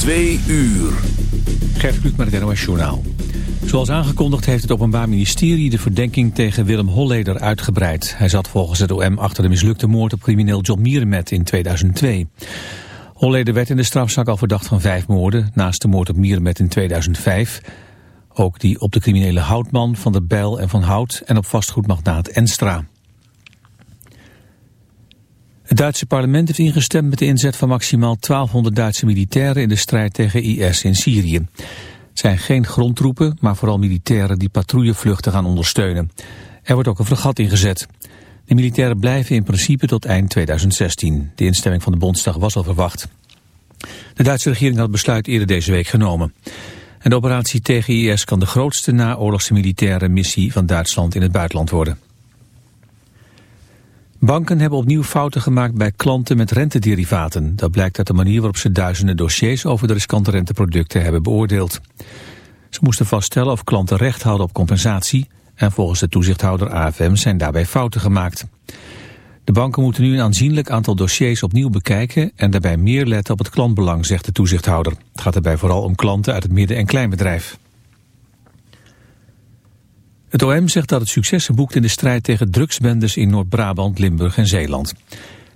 Twee uur. Gert Kluk met het NOS Journaal. Zoals aangekondigd heeft het Openbaar Ministerie de verdenking tegen Willem Holleder uitgebreid. Hij zat volgens het OM achter de mislukte moord op crimineel John Mierenmet in 2002. Holleder werd in de strafzak al verdacht van vijf moorden, naast de moord op Mierenmet in 2005. Ook die op de criminele Houtman, Van der Bijl en Van Hout en op vastgoedmagnaat Enstra. Het Duitse parlement heeft ingestemd met de inzet van maximaal 1200 Duitse militairen in de strijd tegen IS in Syrië. Het zijn geen grondtroepen, maar vooral militairen die patrouillevluchten gaan ondersteunen. Er wordt ook een fregat ingezet. De militairen blijven in principe tot eind 2016. De instemming van de Bondsdag was al verwacht. De Duitse regering had het besluit eerder deze week genomen. En de operatie tegen IS kan de grootste naoorlogse militaire missie van Duitsland in het buitenland worden. Banken hebben opnieuw fouten gemaakt bij klanten met rentederivaten. Dat blijkt uit de manier waarop ze duizenden dossiers over de riskante renteproducten hebben beoordeeld. Ze moesten vaststellen of klanten recht hadden op compensatie en volgens de toezichthouder AFM zijn daarbij fouten gemaakt. De banken moeten nu een aanzienlijk aantal dossiers opnieuw bekijken en daarbij meer letten op het klantbelang, zegt de toezichthouder. Het gaat daarbij vooral om klanten uit het midden- en kleinbedrijf. Het OM zegt dat het successen boekt in de strijd tegen drugsbendes in Noord-Brabant, Limburg en Zeeland.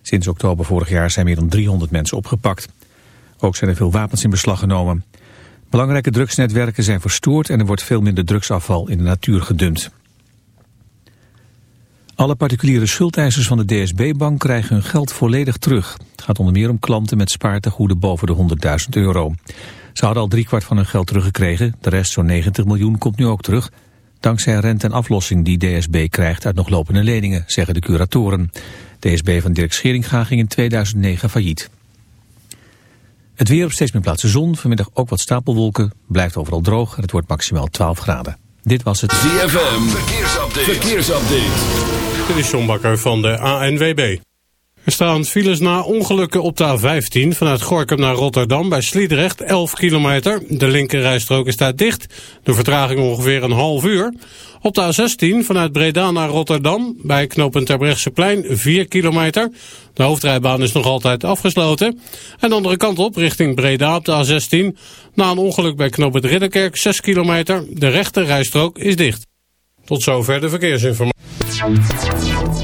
Sinds oktober vorig jaar zijn meer dan 300 mensen opgepakt. Ook zijn er veel wapens in beslag genomen. Belangrijke drugsnetwerken zijn verstoord en er wordt veel minder drugsafval in de natuur gedumpt. Alle particuliere schuldeisers van de DSB-bank krijgen hun geld volledig terug. Het gaat onder meer om klanten met spaartegoeden boven de 100.000 euro. Ze hadden al driekwart van hun geld teruggekregen. De rest, zo'n 90 miljoen, komt nu ook terug. Dankzij rente en aflossing die DSB krijgt uit nog lopende leningen, zeggen de curatoren. DSB van Dirk Scheringa ging in 2009 failliet. Het weer op steeds meer plaatsen zon, vanmiddag ook wat stapelwolken, blijft overal droog en het wordt maximaal 12 graden. Dit was het ZFM, verkeersupdate. verkeersupdate. Dit is John Bakker van de ANWB. Er staan files na ongelukken op de A15 vanuit Gorkum naar Rotterdam bij Sliedrecht 11 kilometer. De linkerrijstrook is daar dicht, de vertraging ongeveer een half uur. Op de A16 vanuit Breda naar Rotterdam bij knooppunt Terbrechtseplein 4 kilometer. De hoofdrijbaan is nog altijd afgesloten. En de andere kant op richting Breda op de A16 na een ongeluk bij knooppunt Ridderkerk 6 kilometer. De rechterrijstrook is dicht. Tot zover de verkeersinformatie.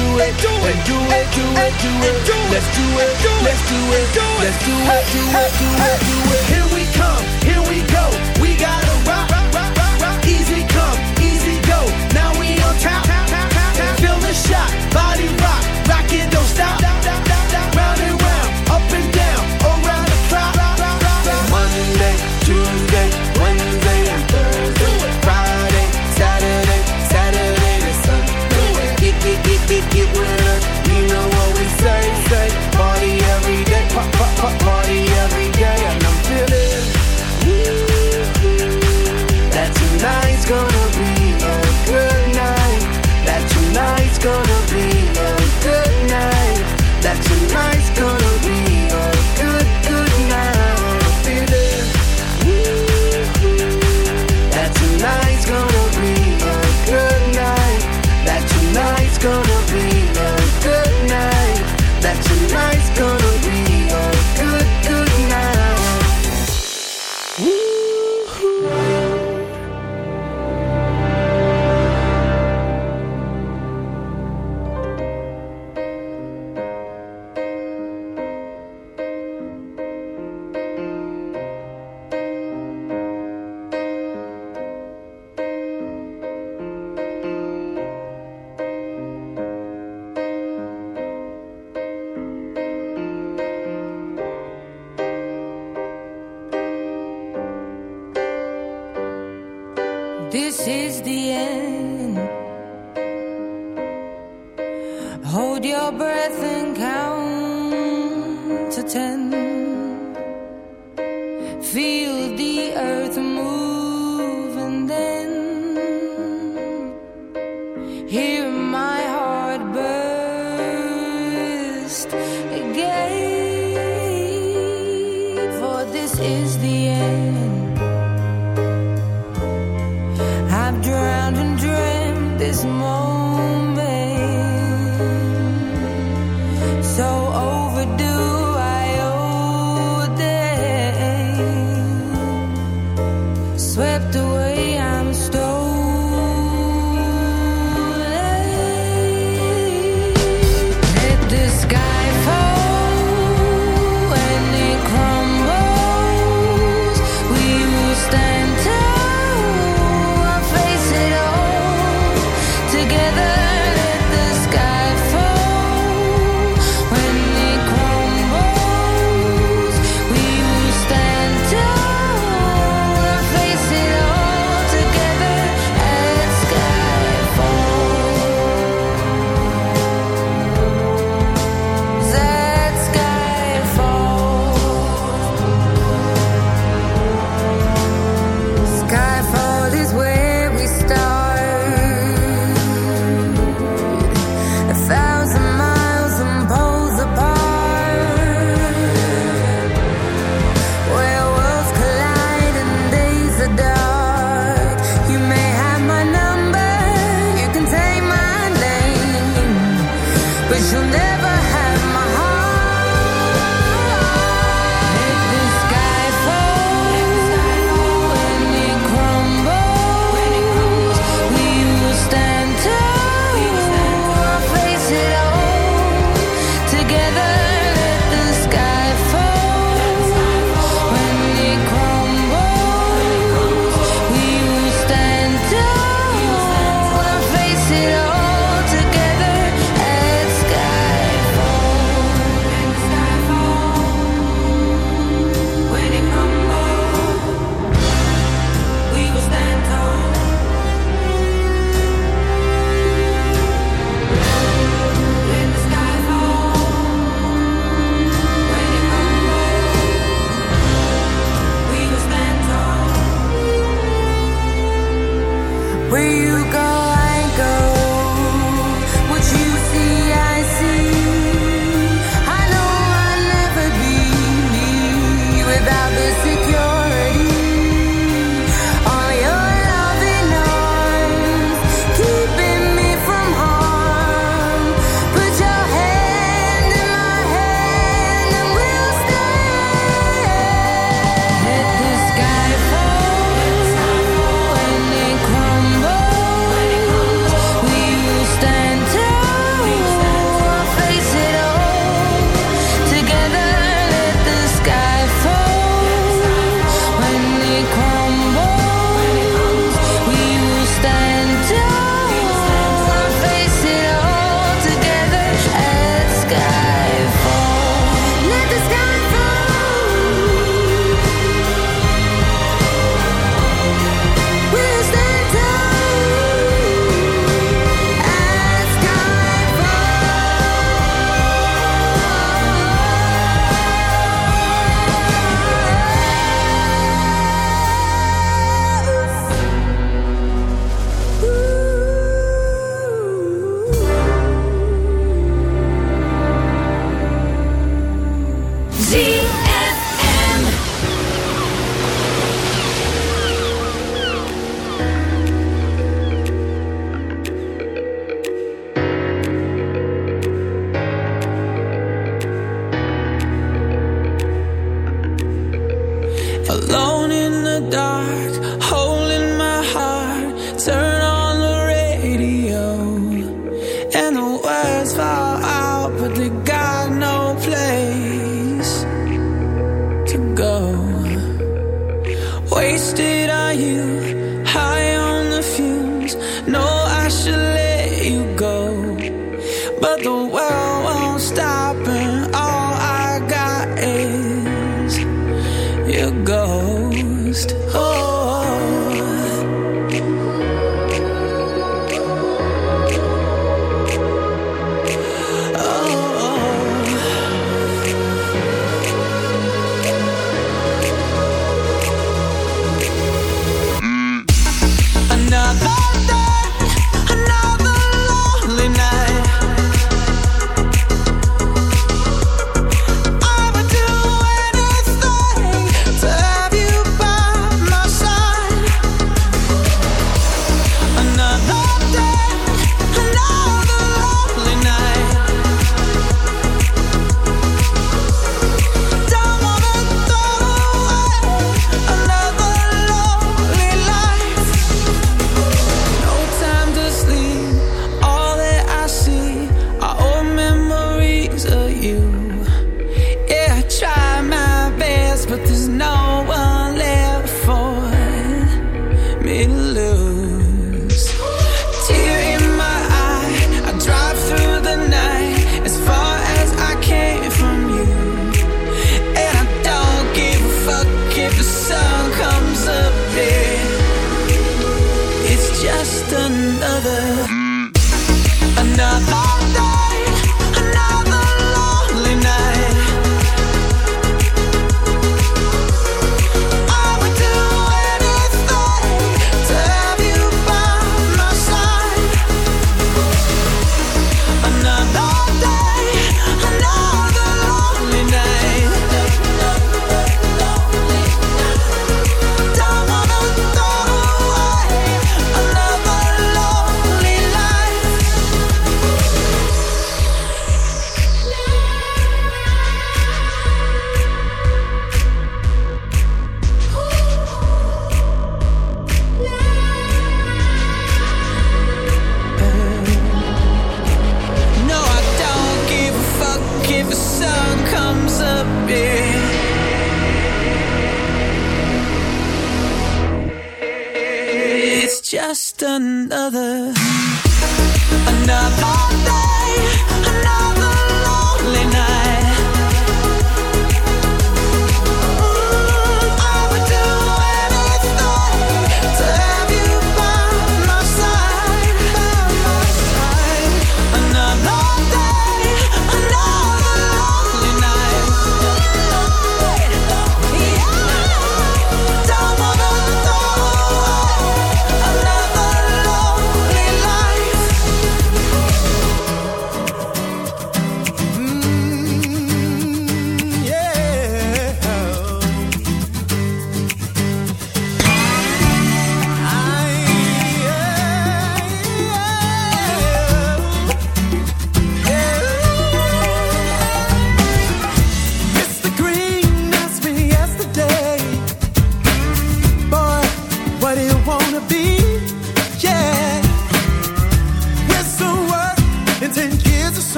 do it, do it, do it, do it, do it, do it. Let's do it, let's do it, let's do it, do it, do it, do it. Here we come, here we go. We gotta rock, rock, rock, rock, rock. Easy come, easy go. Now we on top, feel the shot. Rock, earth move.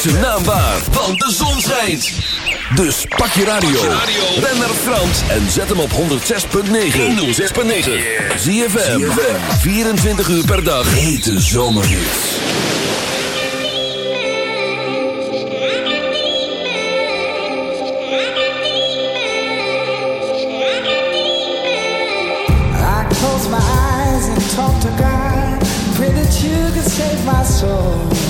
Maak zijn naam waar, want de zon schijnt. Dus pak je radio. Ben naar Frans en zet hem op 106.9. 106.9. Zie je 24 uur per dag. Hete zomerhit. Close my eyes and Talk to God, pray that you could save my soul.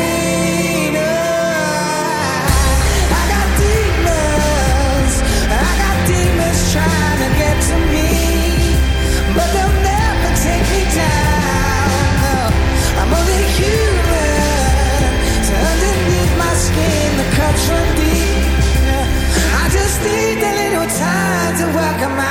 welcome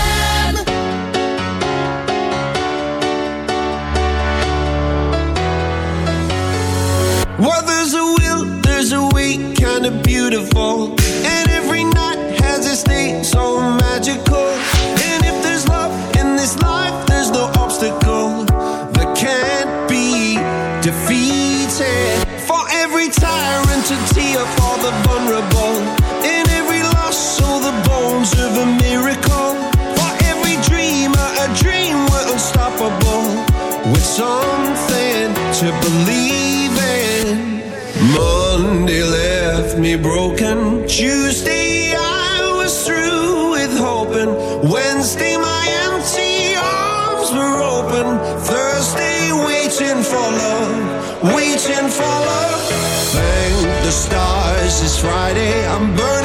Friday, I'm burning.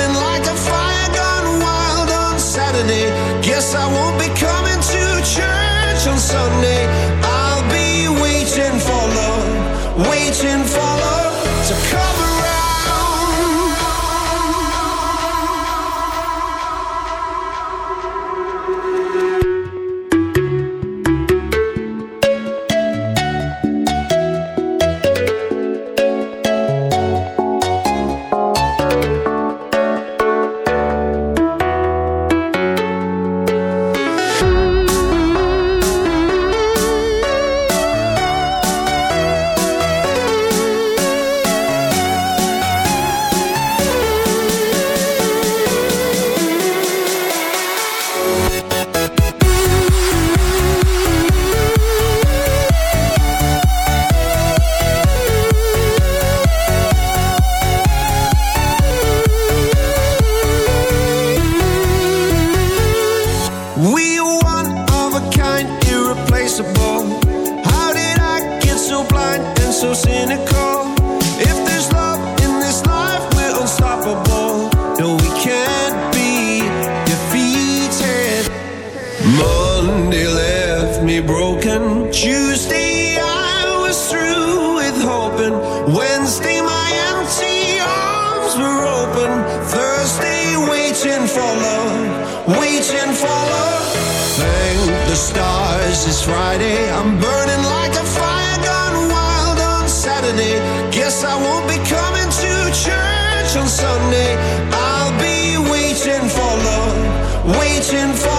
Sunday. I'll be waiting for love, waiting for.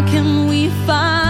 how can we find?